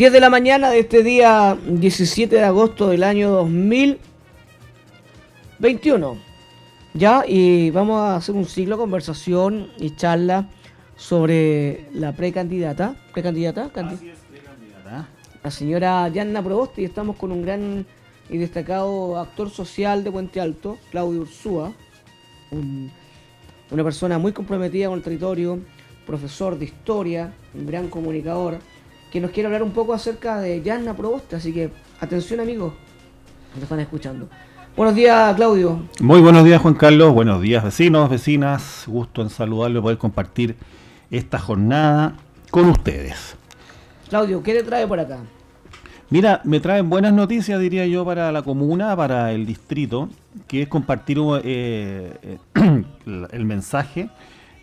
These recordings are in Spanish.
10 de la mañana de este día 17 de agosto del año 2021. Ya, y vamos a hacer un ciclo de conversación y charla sobre la precandidata. ¿Precandidata? Precandidata. La señora Yanna Proboste y estamos con un gran y destacado actor social de Puente Alto, Claudio Ursúa, una persona muy comprometida con el territorio, profesor de historia, un gran comunicador que nos quiere hablar un poco acerca de Yanna Proboste. Así que atención amigos, nos están escuchando. Buenos días, Claudio. Muy buenos días, Juan Carlos. Buenos días, vecinos, vecinas. Gusto en saludarlo y poder compartir esta jornada con ustedes. Claudio, ¿qué le trae por acá? Mira, me traen buenas noticias, diría yo, para la comuna, para el distrito, que es compartir eh, eh, el mensaje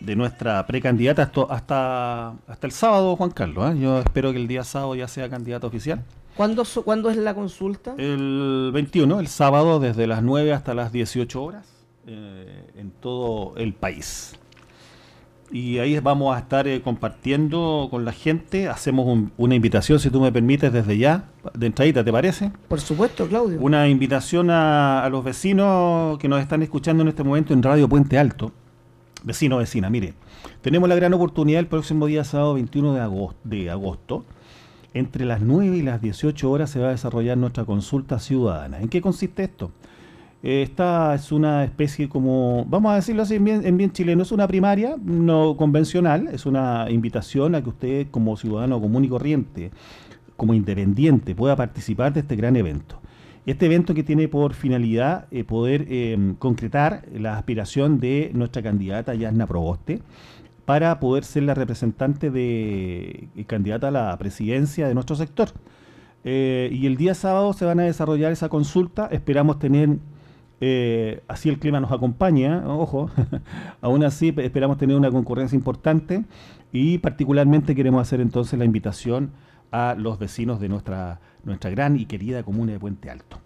de nuestra precandidata hasta, hasta, el sábado, Juan Carlos. ¿eh? Yo espero que el día sábado ya sea candidata oficial. ¿Cuándo, ¿Cuándo es la consulta? El 21, el sábado, desde las 9 hasta las 18 horas, eh, en todo el país. Y ahí vamos a estar eh, compartiendo con la gente. Hacemos una invitación, si tú me permites, desde ya, de entradita, ¿te parece? Por supuesto, Claudio. Una invitación a, a los vecinos que nos están escuchando en este momento en Radio Puente Alto Vecino, vecina, mire, tenemos la gran oportunidad el próximo día sábado 21 de agosto, entre las 9 y las 18 horas se va a desarrollar nuestra consulta ciudadana. ¿En qué consiste esto? Esta es una especie como, vamos a decirlo así en bien, en bien, chileno, es una primaria no convencional, es una invitación a que usted como ciudadano común y corriente, como independiente, pueda participar de este gran evento. Este evento que tiene por finalidad eh, poder em, concretar la aspiración de nuestra candidata Yasna Proboste para poder ser la representante de eh, candidata a la presidencia de nuestro sector. Eh, y el día sábado se van a desarrollar esa consulta. Esperamos tener, así el clima nos acompaña, ojo, aún así esperamos tener una concurrencia importante y particularmente queremos hacer entonces la invitación a los vecinos de nuestra nuestra gran y querida comuna de Puente Alto.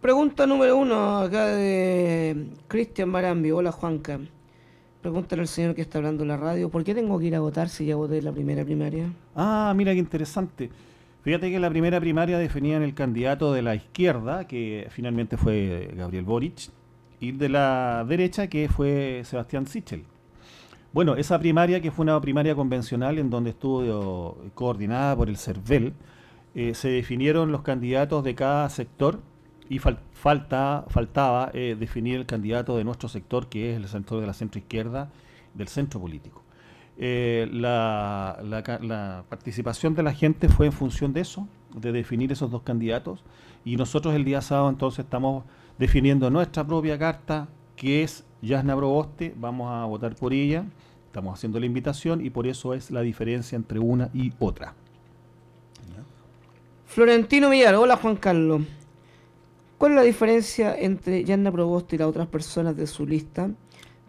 Pregunta número uno, acá de Cristian Marambio. Hola Juanca. Pregúntale al señor que está hablando en la radio, ¿por qué tengo que ir a votar si ya voté la primera primaria? Ah, mira qué interesante. Fíjate que la primera primaria definían el candidato de la izquierda, que finalmente fue Gabriel Boric, y de la derecha, que fue Sebastián Sichel. Bueno, esa primaria, que fue una primaria convencional en donde estuvo coordinada por el CERVEL, eh, se definieron los candidatos de cada sector y falta, faltaba eh, definir el candidato de nuestro sector, que es el sector de la centro izquierda, del centro político. Eh, la, participación de la gente fue en función de eso, de definir esos dos candidatos, y nosotros el día sábado entonces estamos definiendo nuestra propia carta, que es Yasna Proboste, vamos a votar por ella, estamos haciendo la invitación y por eso es la diferencia entre una y otra. Florentino Villar, hola Juan Carlos. ¿Cuál es la diferencia entre Yanna Proboste y las otras personas de su lista?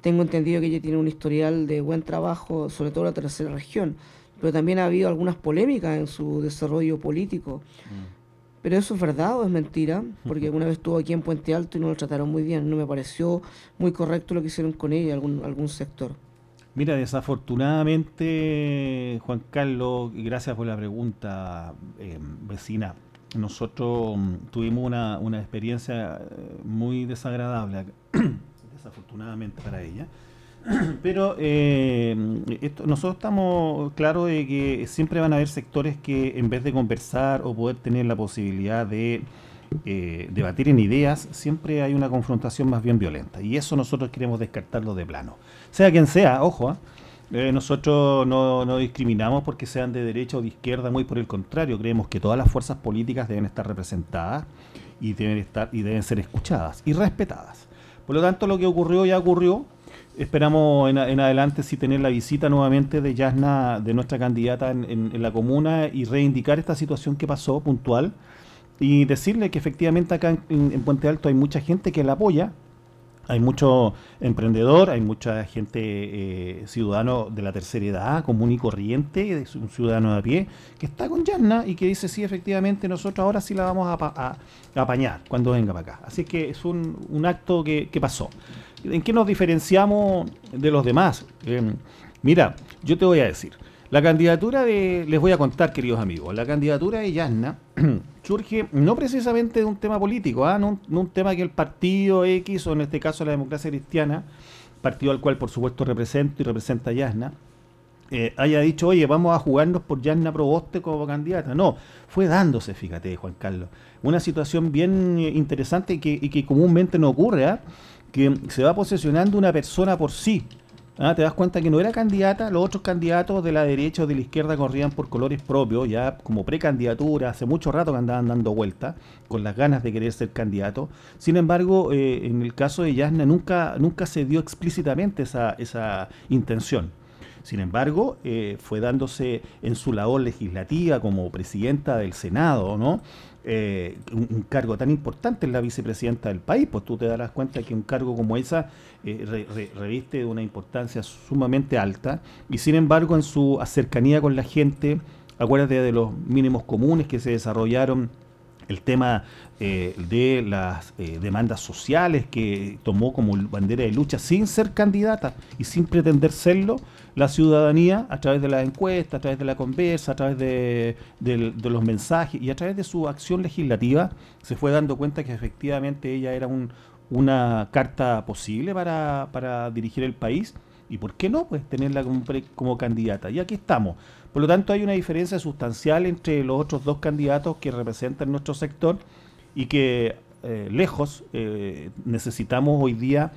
Tengo entendido que ella tiene un historial de buen trabajo, sobre todo en la tercera región, pero también ha habido algunas polémicas en su desarrollo político. Mm. ¿Pero eso es verdad o es mentira? Porque una vez estuvo aquí en Puente Alto y no lo trataron muy bien. No me pareció muy correcto lo que hicieron con ella, algún, algún sector. Mira, desafortunadamente, Juan Carlos, gracias por la pregunta, eh, vecina. Nosotros mm, tuvimos una, una experiencia eh, muy desagradable, desafortunadamente para ella. Pero eh, nosotros estamos claros de que siempre van a haber sectores que en vez de conversar o poder tener la posibilidad de debatir en ideas, siempre hay una confrontación más bien violenta. Y eso nosotros queremos descartarlo de plano sea quien sea, ojo, ¿ah? eh, nosotros no, discriminamos porque sean de derecha o de izquierda, muy por el contrario, creemos que todas las fuerzas políticas deben estar representadas y deben estar y deben ser escuchadas y respetadas. Por lo tanto, lo que ocurrió ya ocurrió. Esperamos en, adelante si tener la visita nuevamente de Yasna, de nuestra candidata en, la comuna y reivindicar esta situación que pasó puntual y decirle que efectivamente acá en Puente Alto hay mucha gente que la apoya, hay mucho emprendedor, hay mucha gente eh, ciudadano de la tercera edad, común y corriente, un ciudadano de a pie, que está con Yanna y que dice, sí, efectivamente, nosotros ahora sí la vamos a, apañar cuando venga para acá. Así que es un, acto que, pasó. ¿En qué nos diferenciamos de los demás? Em, mira, yo te voy a decir, La candidatura de, les voy a contar, queridos amigos, la candidatura de Yasna surge no precisamente de un tema político, ¿ah? no, un tema que el partido X, o en este caso la democracia cristiana, partido al cual por supuesto represento y representa Yasna, eh, haya dicho, oye, vamos a jugarnos por Yasna Proboste como candidata. No, fue dándose, fíjate, Juan Carlos. Una situación bien eh, interesante y que, y que comúnmente no ocurre, ¿ah? Que se va posesionando una persona por sí. Ah, te das cuenta que no era candidata, los otros candidatos de la derecha o de la izquierda corrían por colores propios, ya como precandidatura, hace mucho rato que andaban dando vueltas, con las ganas de querer ser candidato. Sin embargo, eh, en el caso de Yasna nunca, nunca se dio explícitamente esa, esa intención. Sin embargo, eh, fue dándose en su labor legislativa como presidenta del Senado, ¿no? Eh, un, cargo tan importante en la vicepresidenta del país, pues tú te darás cuenta que un cargo como esa eh, reviste de una importancia sumamente alta y sin embargo en su cercanía con la gente, acuérdate de los mínimos comunes que se desarrollaron el tema eh, de las demandas sociales que tomó como bandera de lucha sin ser candidata y sin pretender serlo, la ciudadanía a través de la encuesta, a través de la conversa, a través de, los mensajes y a través de su acción legislativa se fue dando cuenta que efectivamente ella era una carta posible para, dirigir el país. Y por qué no pues tenerla como, candidata y aquí estamos por lo tanto hay una diferencia sustancial entre los otros dos candidatos que representan nuestro sector y que eh, lejos eh, necesitamos hoy día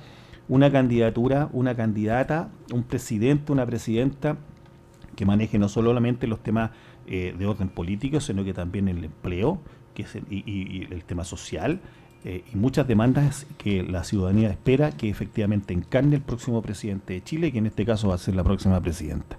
una candidatura, una candidata, un presidente, una presidenta que maneje no solamente los temas eh, de orden político, sino que también el empleo que es y, el tema social y muchas demandas que la ciudadanía espera que efectivamente encarne el próximo presidente de Chile, que en este caso va a ser la próxima presidenta.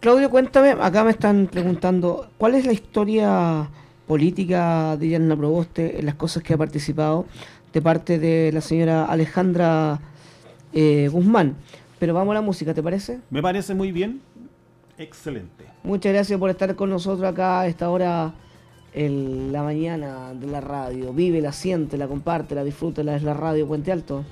Claudio, cuéntame, acá me están preguntando, ¿cuál es la historia política de Diana Proboste en las cosas que ha participado? de parte de la señora Alejandra eh, Guzmán. Pero vamos a la música, ¿te parece? Me parece muy bien. Excelente. Muchas gracias por estar con nosotros acá a esta hora en la mañana de la radio. Vive, la siente, la comparte, la disfruta, la es la radio Puente Alto.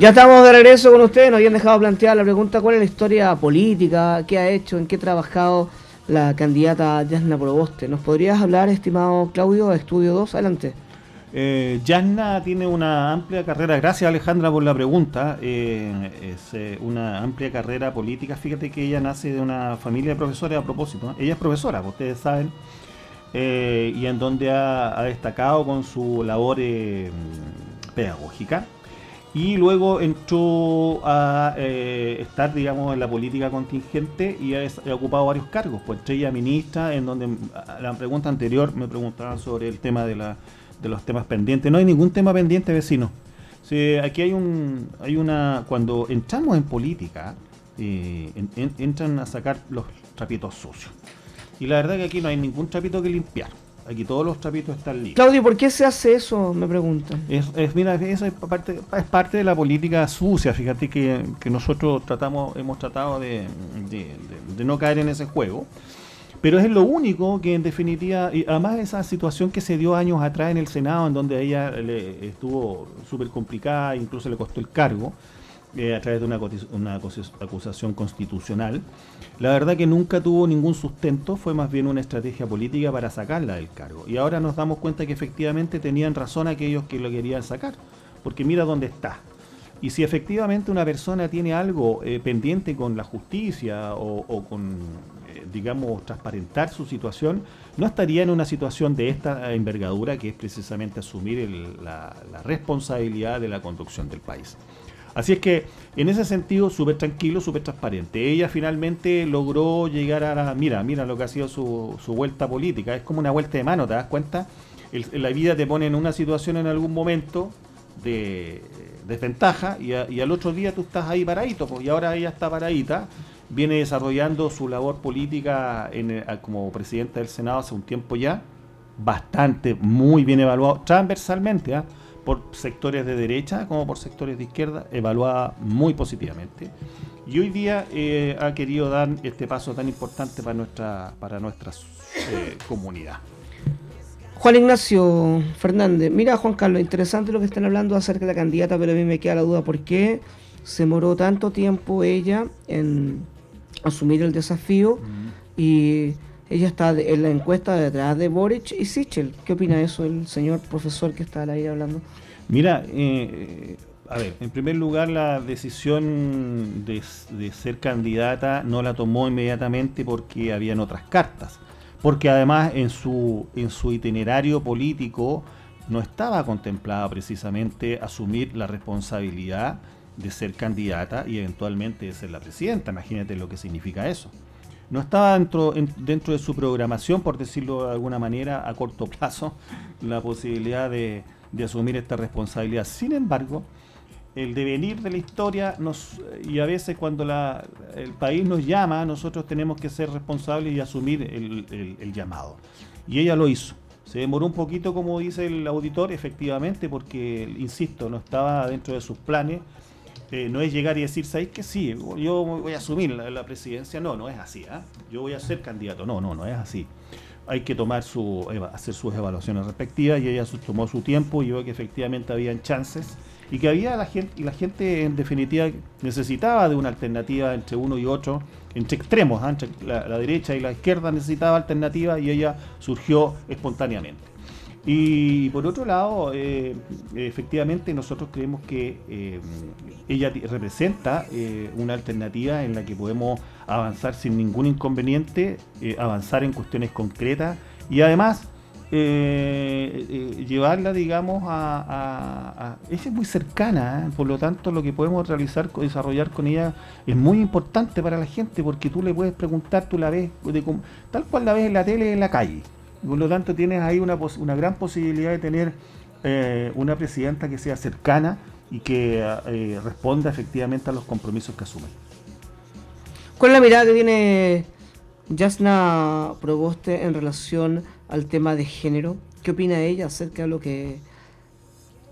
Ya estamos de regreso con ustedes, nos habían dejado plantear la pregunta cuál es la historia política, qué ha hecho, en qué ha trabajado la candidata Yasna Proboste. ¿Nos podrías hablar, estimado Claudio, Estudio 2? Adelante. Eh, Yasna tiene una amplia carrera, gracias Alejandra por la pregunta, eh, es eh, una amplia carrera política. Fíjate que ella nace de una familia de profesores a propósito. Ella es profesora, ustedes saben, eh, y en donde ha, ha, destacado con su labor pedagógica. Y luego entró a estar, digamos, en la política contingente y ha, ocupado varios cargos. Pues entre ella ministra, en donde la pregunta anterior me preguntaban sobre el tema de la de los temas pendientes. No hay ningún tema pendiente, vecino. Sí, aquí hay un, hay una, cuando entramos en política, eh, en, en, entran a sacar los trapitos sucios. Y la verdad que aquí no hay ningún trapito que limpiar. Aquí todos los trapitos están limpios. Claudio, ¿por qué se hace eso? Me preguntan. Es, es, mira, eso es parte, es parte de la política sucia. Fíjate que, que nosotros tratamos, hemos tratado de, de, de, de no caer en ese juego. Pero es lo único que en definitiva, y además esa situación que se dio años atrás en el Senado, en donde ella le estuvo súper complicada, incluso le costó el cargo, eh, a través de una, una, acusación constitucional, la verdad que nunca tuvo ningún sustento, fue más bien una estrategia política para sacarla del cargo. Y ahora nos damos cuenta que efectivamente tenían razón aquellos que lo querían sacar, porque mira dónde está. Y si efectivamente una persona tiene algo eh, pendiente con la justicia o, con digamos, transparentar su situación, no estaría en una situación de esta envergadura que es precisamente asumir el, la, la, responsabilidad de la conducción del país. Así es que, en ese sentido, súper tranquilo, súper transparente. Ella finalmente logró llegar a la... Mira, mira lo que ha sido su, su vuelta política. Es como una vuelta de mano, ¿te das cuenta? La vida te pone en una situación en algún momento de desventaja y, al otro día tú estás ahí paradito, pues, y ahora ella está paradita viene desarrollando su labor política en, como presidenta del Senado hace un tiempo ya, bastante, muy bien evaluado, transversalmente, ¿eh? Por sectores de derecha como por sectores de izquierda, evaluada muy positivamente. Y hoy día eh, ha querido dar este paso tan importante para nuestra, para nuestra eh, comunidad. Juan Ignacio Fernández, mira Juan Carlos, interesante lo que están hablando acerca de la candidata, pero a mí me queda la duda, ¿por qué se moró tanto tiempo ella en asumir el desafío mm. y ella está en la encuesta detrás de Boric y Sichel. ¿Qué opina eso el señor profesor que está ahí hablando? Mira, eh, a ver, en primer lugar la decisión de, de, ser candidata no la tomó inmediatamente porque habían otras cartas, porque además en su, en su itinerario político no estaba contemplada precisamente asumir la responsabilidad de ser candidata y eventualmente de ser la presidenta. Imagínate lo que significa eso. No estaba dentro, en, dentro de su programación, por decirlo de alguna manera, a corto plazo, la posibilidad de, asumir esta responsabilidad. Sin embargo, el devenir de la historia nos y a veces cuando la, el país nos llama, nosotros tenemos que ser responsables y asumir el, el llamado. Y ella lo hizo. Se demoró un poquito, como dice el auditor, efectivamente, porque, insisto, no estaba dentro de sus planes eh, no es llegar y decir, ¿sabéis que sí? Yo voy a asumir la, presidencia. No, no es así. ¿eh? Yo voy a ser candidato. No, no, no es así. Hay que tomar su, hacer sus evaluaciones respectivas y ella tomó su tiempo y vio que efectivamente habían chances y que había la gente, y la gente en definitiva necesitaba de una alternativa entre uno y otro, entre extremos, ¿eh? entre la, la derecha y la izquierda necesitaba alternativa y ella surgió espontáneamente. Y por otro lado, eh, efectivamente nosotros creemos que eh, ella representa eh, una alternativa en la que podemos avanzar sin ningún inconveniente, avanzar en cuestiones concretas y además llevarla, digamos, a, a, a, Es muy cercana, por lo tanto lo que podemos realizar, desarrollar con ella es muy importante para la gente porque tú le puedes preguntar, tú la ves tal cual la ves en la tele, en la calle. Por lo tanto, tienes ahí una, una gran posibilidad de tener eh, una presidenta que sea cercana y que eh, responda efectivamente a los compromisos que asume. ¿Cuál es la mirada que tiene Yasna Proboste en relación al tema de género? ¿Qué opina ella acerca de lo que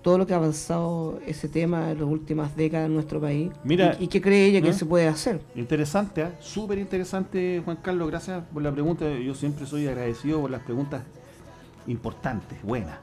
todo lo que ha avanzado ese tema en las últimas décadas en nuestro país. Mira, ¿Y, y qué cree ella ¿eh? que se puede hacer? Interesante, ¿eh? súper interesante, Juan Carlos. Gracias por la pregunta. Yo siempre soy agradecido por las preguntas importantes, buenas.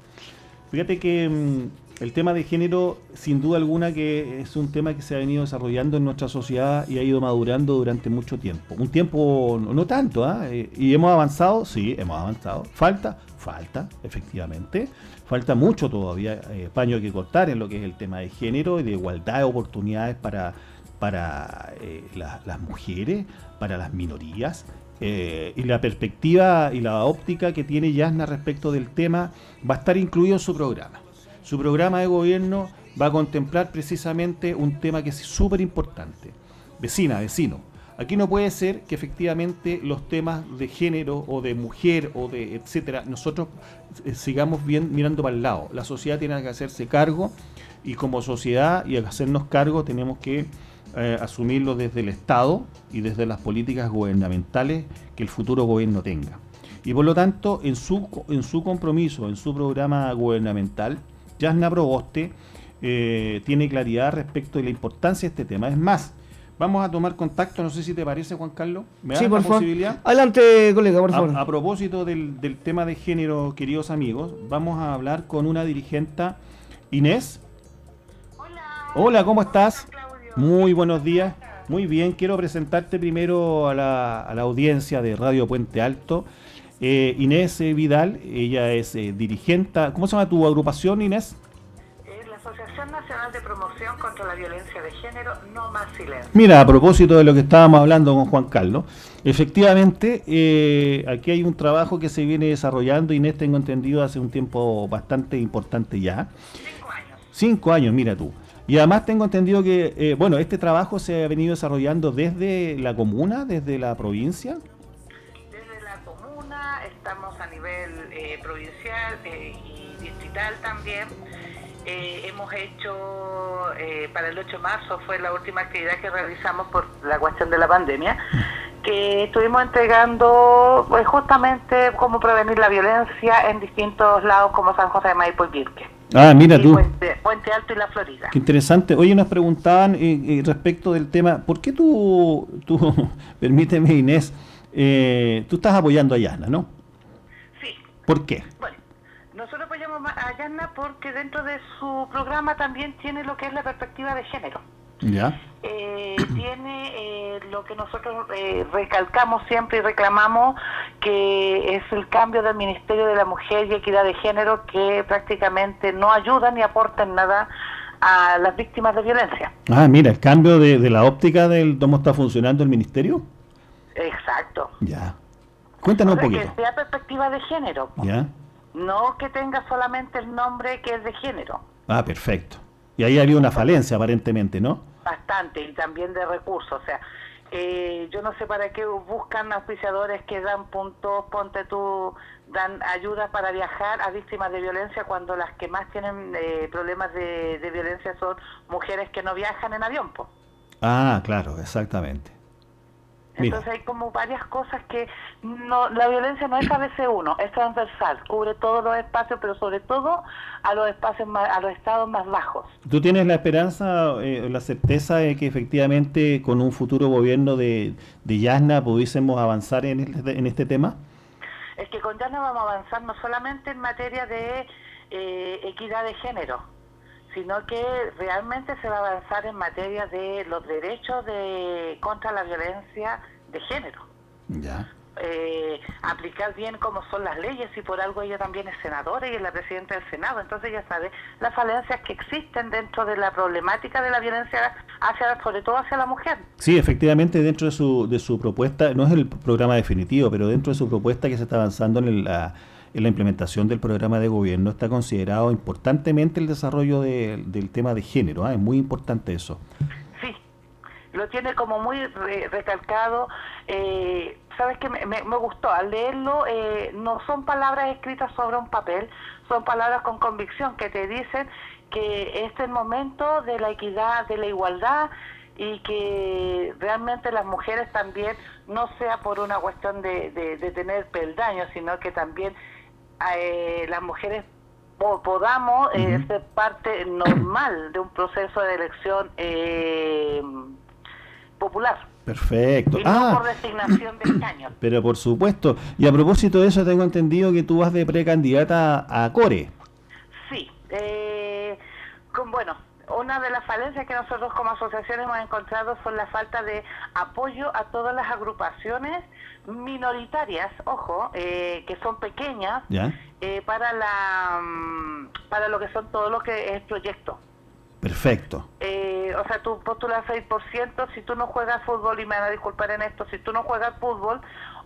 Fíjate que el tema de género, sin duda alguna, que es un tema que se ha venido desarrollando en nuestra sociedad y ha ido madurando durante mucho tiempo. Un tiempo no tanto, ¿ah? Eh, ¿Y hemos avanzado? Sí, hemos avanzado. ¿Falta? Falta, efectivamente. Falta mucho todavía eh, paño que cortar en lo que es el tema de género y de igualdad de oportunidades para, para eh, las mujeres, para las minorías. y la perspectiva y la óptica que tiene Yasna respecto del tema va a estar incluido en su programa su programa de gobierno va a contemplar precisamente un tema que es súper importante. Vecina, vecino. Aquí no puede ser que efectivamente los temas de género o de mujer o de etcétera, nosotros eh, sigamos bien mirando para el lado. La sociedad tiene que hacerse cargo y como sociedad y al hacernos cargo tenemos que eh, asumirlo desde el Estado y desde las políticas gubernamentales que el futuro gobierno tenga. Y por lo tanto, en su, en su compromiso, en su programa gubernamental, Yasna Proboste eh, tiene claridad respecto de la importancia de este tema. Es más, vamos a tomar contacto, no sé si te parece, Juan Carlos. ¿Me sí, por favor. Adelante, colega, por favor. A, propósito del, tema de género, queridos amigos, vamos a hablar con una dirigente, Inés. Hola. Hola, ¿cómo estás? Muy buenos días. Muy bien, quiero presentarte primero a la, audiencia de Radio Puente Alto. Eh, Inés Vidal, ella es eh, dirigente. ¿Cómo se llama tu agrupación, Inés? la Asociación Nacional de Promoción contra la Violencia de Género, No Más Silencio. Mira, a propósito de lo que estábamos hablando con Juan Carlos, efectivamente, eh, aquí hay un trabajo que se viene desarrollando, Inés, tengo entendido, hace un tiempo bastante importante ya. Cinco años. Cinco años, mira tú. Y además tengo entendido que, bueno, este trabajo se ha venido desarrollando desde la comuna, desde la provincia estamos a nivel eh, provincial eh, y distrital también. Eh, hemos hecho, para el 8 de marzo fue la última actividad que realizamos por la cuestión de la pandemia, que estuvimos entregando pues, justamente cómo prevenir la violencia en distintos lados como San José de Maipo y Virque. Ah, mira tú. Puente, Alto y la Florida. Qué interesante. Oye, nos preguntaban respecto del tema, ¿por qué tú, tú permíteme Inés, tú estás apoyando a Yana, ¿no? ¿Por qué? Bueno, nosotros apoyamos a Yanna porque dentro de su programa también tiene lo que es la perspectiva de género. Ya. Eh, tiene eh, lo que nosotros eh, recalcamos siempre y reclamamos, que es el cambio del Ministerio de la Mujer y Equidad de Género, que prácticamente no ayuda ni aporta en nada a las víctimas de violencia. Ah, mira, el cambio de, de la óptica del cómo está funcionando el ministerio. Exacto. Ya. Cuéntanos un poquito. Que sea perspectiva de género. ¿Ya? No que tenga solamente el nombre que es de género. Ah, perfecto. Y ahí había una falencia aparentemente, ¿no? Bastante, y también de recursos. O sea, eh, yo no sé para qué buscan auspiciadores que dan puntos, ponte tú, dan ayuda para viajar a víctimas de violencia cuando las que más tienen eh, problemas de, violencia son mujeres que no viajan en avión. Ah, claro, exactamente. Entonces hay como varias cosas que no, la violencia no es a veces uno, es transversal, cubre todos los espacios, pero sobre todo a los espacios a los estados más bajos. ¿Tú tienes la esperanza, eh, la certeza de que efectivamente con un futuro gobierno de, de Yasna pudiésemos avanzar en este, en este tema? Es que con Yasna vamos a avanzar no solamente en materia de eh, equidad de género, sino que realmente se va a avanzar en materia de los derechos de contra la violencia de género. Ya. Eh, aplicar bien cómo son las leyes y por algo ella también es senadora y es la presidenta del Senado, entonces ya sabe las falencias que existen dentro de la problemática de la violencia hacia sobre todo hacia la mujer. Sí, efectivamente dentro de su, de su propuesta, no es el programa definitivo, pero dentro de su propuesta que se está avanzando en la en la implementación del programa de gobierno está considerado importantemente el desarrollo del tema de género. ¿ah? Es muy importante eso. Sí, lo tiene como muy recalcado. Eh, Sabes que me, gustó, al leerlo eh, no son palabras escritas sobre un papel, son palabras con convicción que te dicen que este es el momento de la equidad, de la igualdad y que realmente las mujeres también no sea por una cuestión de, de tener peldaños, sino que también eh, las mujeres podamos eh, ser parte normal de un proceso de elección eh, popular. Perfecto. ah, por designación de escaños. Pero por supuesto. Y a propósito de eso, tengo entendido que tú vas de precandidata a Core. Sí. Eh, con, bueno, una de las falencias que nosotros como asociación hemos encontrado son la falta de apoyo a todas las agrupaciones minoritarias, ojo, eh, que son pequeñas, eh, para la mm, para lo que son todo lo que es proyecto. Perfecto. Eh, o sea, tú postulas 6%, si tú no juegas fútbol, y me van a disculpar en esto, si tú no juegas fútbol,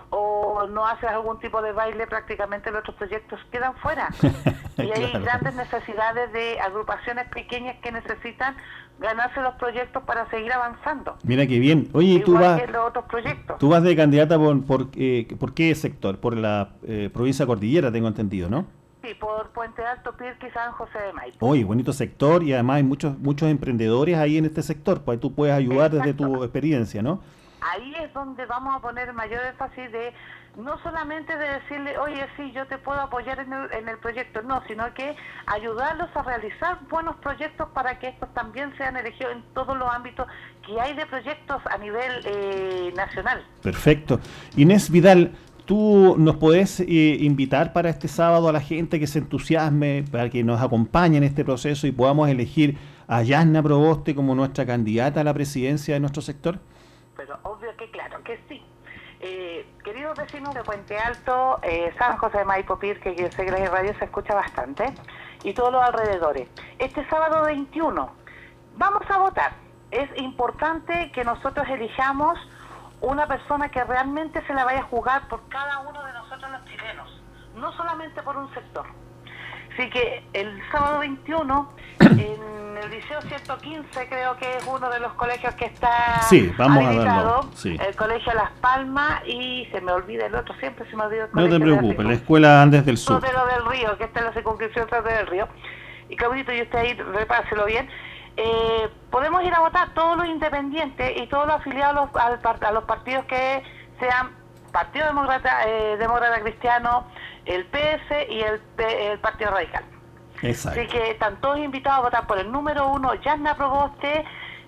o no haces algún tipo de baile, prácticamente los otros proyectos quedan fuera. y hay grandes necesidades de agrupaciones pequeñas que necesitan ganarse los proyectos para seguir avanzando. Mira qué bien. Oye, tú vas, los otros proyectos. tú vas de candidata por, por, eh, ¿por qué sector? Por la eh, provincia Cordillera, tengo entendido, ¿no? Sí, por Puente Alto, Pirque y San José de Maipo. Oye, bonito sector y además hay muchos muchos emprendedores ahí en este sector, pues tú puedes ayudar desde tu experiencia, ¿no? Ahí es donde vamos a poner mayor énfasis de no solamente de decirle, oye, sí, yo te puedo apoyar en el, en el proyecto, no, sino que ayudarlos a realizar buenos proyectos para que estos también sean elegidos en todos los ámbitos que hay de proyectos a nivel eh, nacional. Perfecto. Inés Vidal, ¿tú nos podés eh, invitar para este sábado a la gente que se entusiasme, para que nos acompañe en este proceso y podamos elegir a Yasna Proboste como nuestra candidata a la presidencia de nuestro sector? Pero obvio que claro que sí. Eh, queridos vecinos de Puente Alto, eh, San José de Maipo que yo sé que la radio se escucha bastante, y todos los alrededores. Este sábado 21 vamos a votar. Es importante que nosotros elijamos una persona que realmente se la vaya a jugar por cada uno de nosotros los chilenos, no solamente por un sector. Así que el sábado 21 en el Liceo 115 creo que es uno de los colegios que está sí, vamos a el Colegio Las Palmas y se me olvida el otro, siempre se me olvida el colegio. No te preocupes, la Escuela Andes del Sur. Sotero del Río, que está en la circunscripción del Río. Y Claudito, y usted ahí repáselo bien. Eh, podemos ir a votar todos los independientes y todos los afiliados a los partidos que sean Partido Demócrata, eh, Demócrata Cristiano, el PS y el, el Partido Radical. Así que están todos invitados a votar por el número uno, Yanna Proboste.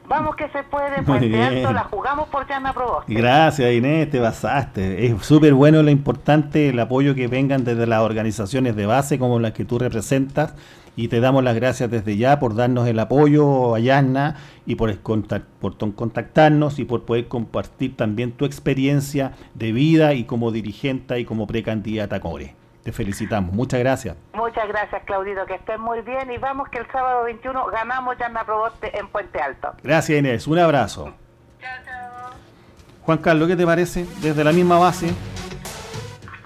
Vamos que se puede, pues la jugamos por Yanna Proboste. Gracias Inés, te basaste. Es súper bueno lo importante, el apoyo que vengan desde las organizaciones de base como las que tú representas y te damos las gracias desde ya por darnos el apoyo a Yanna y por, por contactarnos y por poder compartir también tu experiencia de vida y como dirigente y como precandidata a CORE. Te felicitamos. Muchas gracias. Muchas gracias, Claudito. Que estén muy bien y vamos que el sábado 21 ganamos Yanna Proboste en Puente Alto. Gracias, Inés. Un abrazo. Chao, chao. Juan Carlos, ¿qué te parece? Desde la misma base.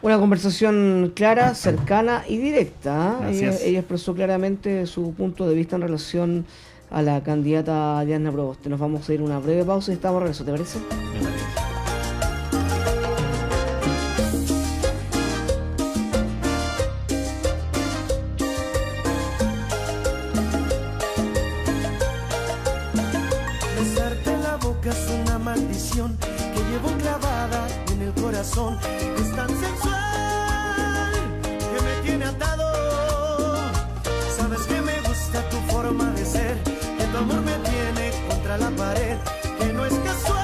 Una conversación clara, cercana y directa. ¿ah? Ella, ella, expresó claramente su punto de vista en relación a la candidata Diana Proboste. Nos vamos a ir a una breve pausa y estamos regreso, ¿te parece? una maldición que llevo clavada en el corazón. Es tan sensual que me tiene atado. Sabes que me gusta tu forma de ser, que tu amor me tiene contra la pared, que no es casual.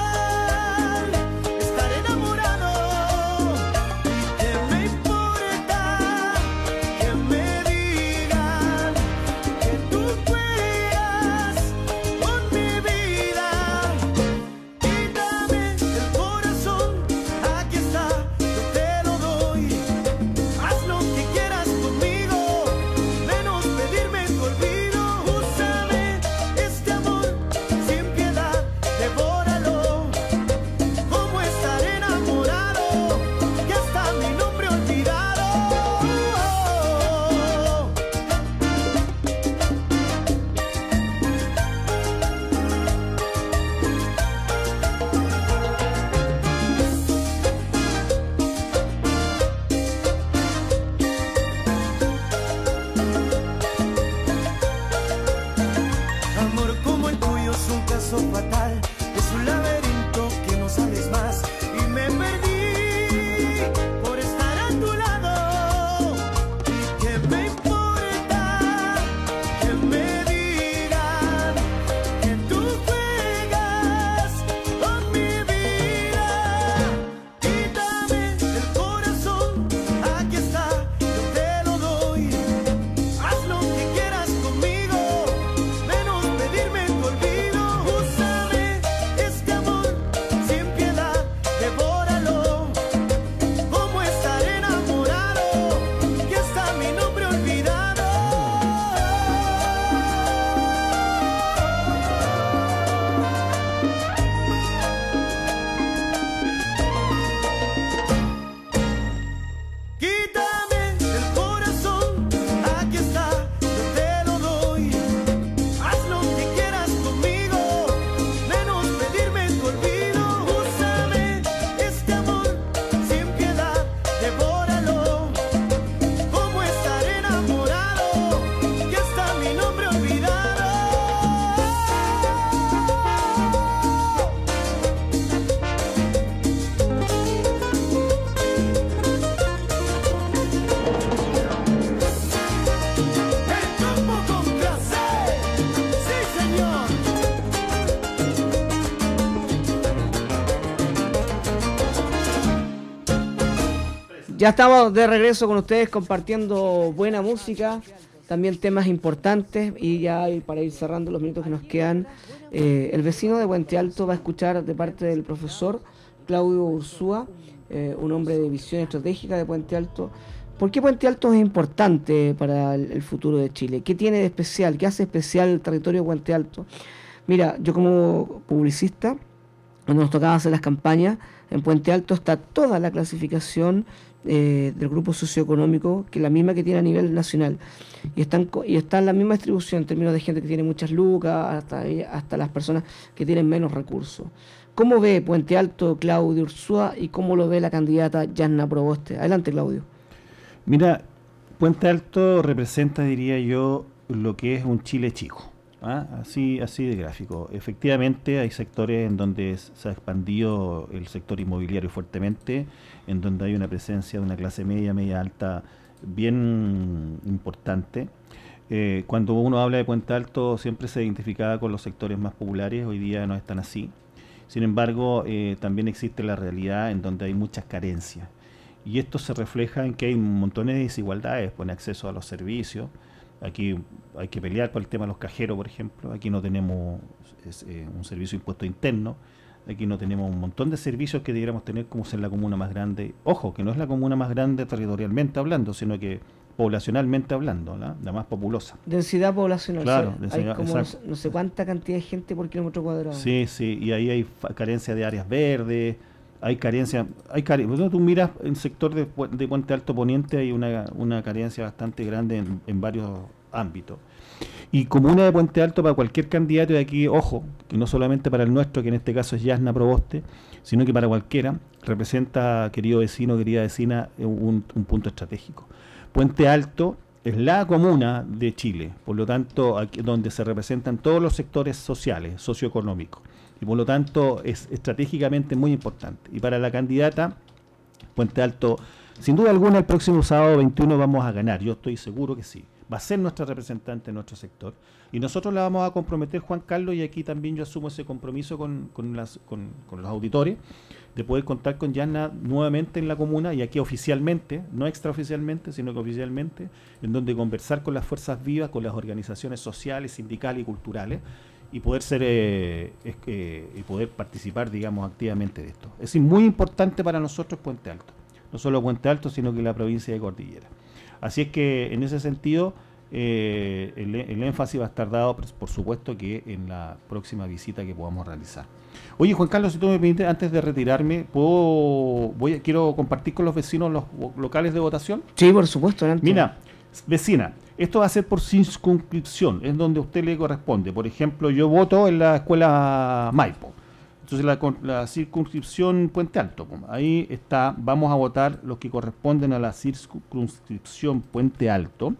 Ya estamos de regreso con ustedes compartiendo buena música, también temas importantes y ya para ir cerrando los minutos que nos quedan, eh, el vecino de Puente Alto va a escuchar de parte del profesor Claudio Ursúa, eh, un hombre de visión estratégica de Puente Alto. ¿Por qué Puente Alto es importante para el, el futuro de Chile? ¿Qué tiene de especial? ¿Qué hace especial el territorio de Puente Alto? Mira, yo como publicista, cuando nos tocaba hacer las campañas, en Puente Alto está toda la clasificación eh, del grupo socioeconómico, que la misma que tiene a nivel nacional. Y están y está en la misma distribución en términos de gente que tiene muchas lucas, hasta, hasta las personas que tienen menos recursos. ¿Cómo ve Puente Alto Claudio Ursúa y cómo lo ve la candidata Yanna Proboste? Adelante, Claudio. Mira, Puente Alto representa, diría yo, lo que es un Chile chico. ¿Ah? Así, así de gráfico. Efectivamente, hay sectores en donde se ha expandido el sector inmobiliario fuertemente, en donde hay una presencia de una clase media, media alta bien importante. Eh, cuando uno habla de Puente Alto, siempre se identificaba con los sectores más populares, hoy día no están así. Sin embargo, eh, también existe la realidad en donde hay muchas carencias. Y esto se refleja en que hay montones de desigualdades, por acceso a los servicios, Aquí hay que pelear por el tema de los cajeros, por ejemplo. Aquí no tenemos eh, un servicio de impuesto interno. Aquí no tenemos un montón de servicios que debiéramos tener como ser la comuna más grande. Ojo, que no es la comuna más grande territorialmente hablando, sino que poblacionalmente hablando, la, más populosa. Densidad poblacional. Claro, hay como no, sé cuánta cantidad de gente por kilómetro cuadrado. Sí, sí, y ahí hay carencia de áreas verdes, hay carencia, hay carencia. tú miras en el sector de, Puente Alto Poniente hay una, una carencia bastante grande en, varios ámbitos. Y comuna de Puente Alto para cualquier candidato de aquí, ojo, que no solamente para el nuestro, que en este caso es Yasna Proboste, sino que para cualquiera, representa, querido vecino, querida vecina, un, un punto estratégico. Puente Alto es la comuna de Chile, por lo tanto, aquí, donde se representan todos los sectores sociales, socioeconómicos y por lo tanto es estratégicamente muy importante. Y para la candidata Puente Alto, sin duda alguna el próximo sábado 21 vamos a ganar, yo estoy seguro que sí. Va a ser nuestra representante en nuestro sector y nosotros la vamos a comprometer, Juan Carlos, y aquí también yo asumo ese compromiso con, con, las, con, los auditores, de poder contar con Yana nuevamente en la comuna y aquí oficialmente, no extraoficialmente, sino que oficialmente, en donde conversar con las fuerzas vivas, con las organizaciones sociales, sindicales y culturales, y poder ser eh, y poder participar digamos activamente de esto. Es muy importante para nosotros Puente Alto. No solo Puente Alto sino que la provincia de Cordillera. Así es que en ese sentido eh, el, énfasis va a estar dado por supuesto que en la próxima visita que podamos realizar. Oye Juan Carlos si tú me permites antes de retirarme puedo voy quiero compartir con los vecinos los locales de votación sí por supuesto mira vecina esto va a ser por circunscripción, es donde a usted le corresponde. Por ejemplo, yo voto en la escuela Maipo. Entonces la, circunscripción Puente Alto, ahí está, vamos a votar los que corresponden a la circunscripción Puente Alto,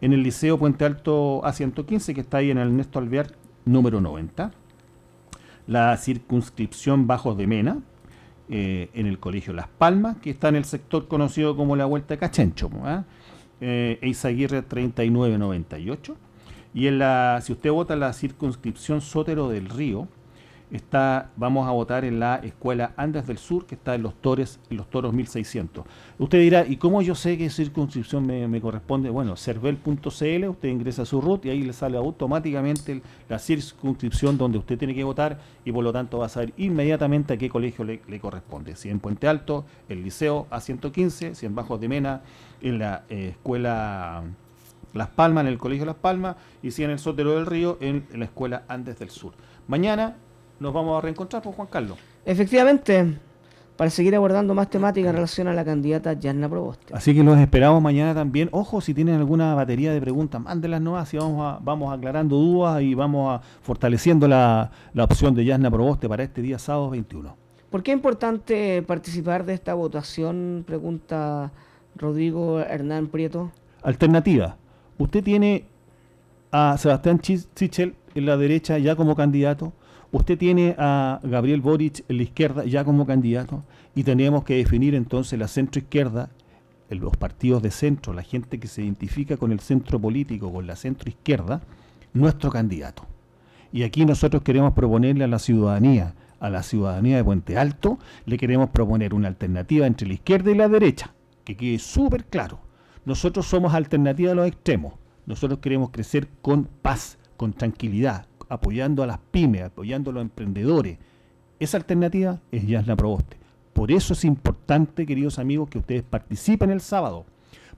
en el Liceo Puente Alto A115, que está ahí en el Ernesto Alvear número 90, la circunscripción Bajos de Mena, eh, en el Colegio Las Palmas, que está en el sector conocido como la Vuelta de Cachencho. ¿ah? Eh, Eizaguirre 3998. Y en la, si usted vota la circunscripción Sótero del Río, está, vamos a votar en la escuela Andes del Sur, que está en los Tores, en los Toros 1600. Usted dirá, ¿y cómo yo sé qué circunscripción me, corresponde? Bueno, cervel.cl, usted ingresa su root y ahí le sale automáticamente la circunscripción donde usted tiene que votar y por lo tanto va a saber inmediatamente a qué colegio le, corresponde. Si en Puente Alto, el Liceo A115, si en Bajos de Mena, en la eh, escuela Las Palmas, en el Colegio Las Palmas, y si en el Sotero del Río, en, la escuela Andes del Sur. Mañana nos vamos a reencontrar con Juan Carlos. Efectivamente, para seguir abordando más temáticas en relación a la candidata Yanna Proboste. Así que los esperamos mañana también. Ojo, si tienen alguna batería de preguntas, mándenlas nuevas y vamos, a, vamos aclarando dudas y vamos a fortaleciendo la, la opción de Yanna Proboste para este día sábado 21. ¿Por qué es importante participar de esta votación? Pregunta Rodrigo Hernán Prieto. Alternativa. Usted tiene a Sebastián Chichel en la derecha ya como candidato. Usted tiene a Gabriel Boric en la izquierda ya como candidato. Y tenemos que definir entonces la centro izquierda, los partidos de centro, la gente que se identifica con el centro político, con la centro izquierda, nuestro candidato. Y aquí nosotros queremos proponerle a la ciudadanía, a la ciudadanía de Puente Alto, le queremos proponer una alternativa entre la izquierda y la derecha que quede súper claro. Nosotros somos alternativa a los extremos. Nosotros queremos crecer con paz, con tranquilidad, apoyando a las pymes, apoyando a los emprendedores. Esa alternativa es Yasna Proboste. Por eso es importante, queridos amigos, que ustedes participen el sábado.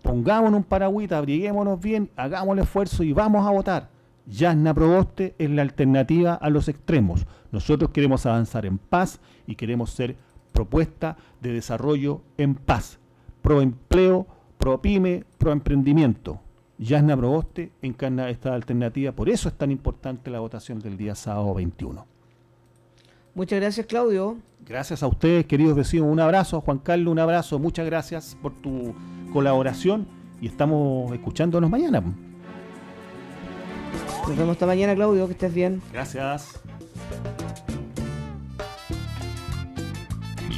Pongámonos un paragüita, abriguémonos bien, hagamos el esfuerzo y vamos a votar. Yasna Proboste es la alternativa a los extremos. Nosotros queremos avanzar en paz y queremos ser propuesta de desarrollo en paz. Pro empleo, pro pyme, pro emprendimiento. Yasna Proboste encarna esta alternativa, por eso es tan importante la votación del día sábado 21. Muchas gracias, Claudio. Gracias a ustedes, queridos vecinos. Un abrazo, Juan Carlos, un abrazo. Muchas gracias por tu colaboración y estamos escuchándonos mañana. Nos vemos esta mañana, Claudio. Que estés bien. Gracias.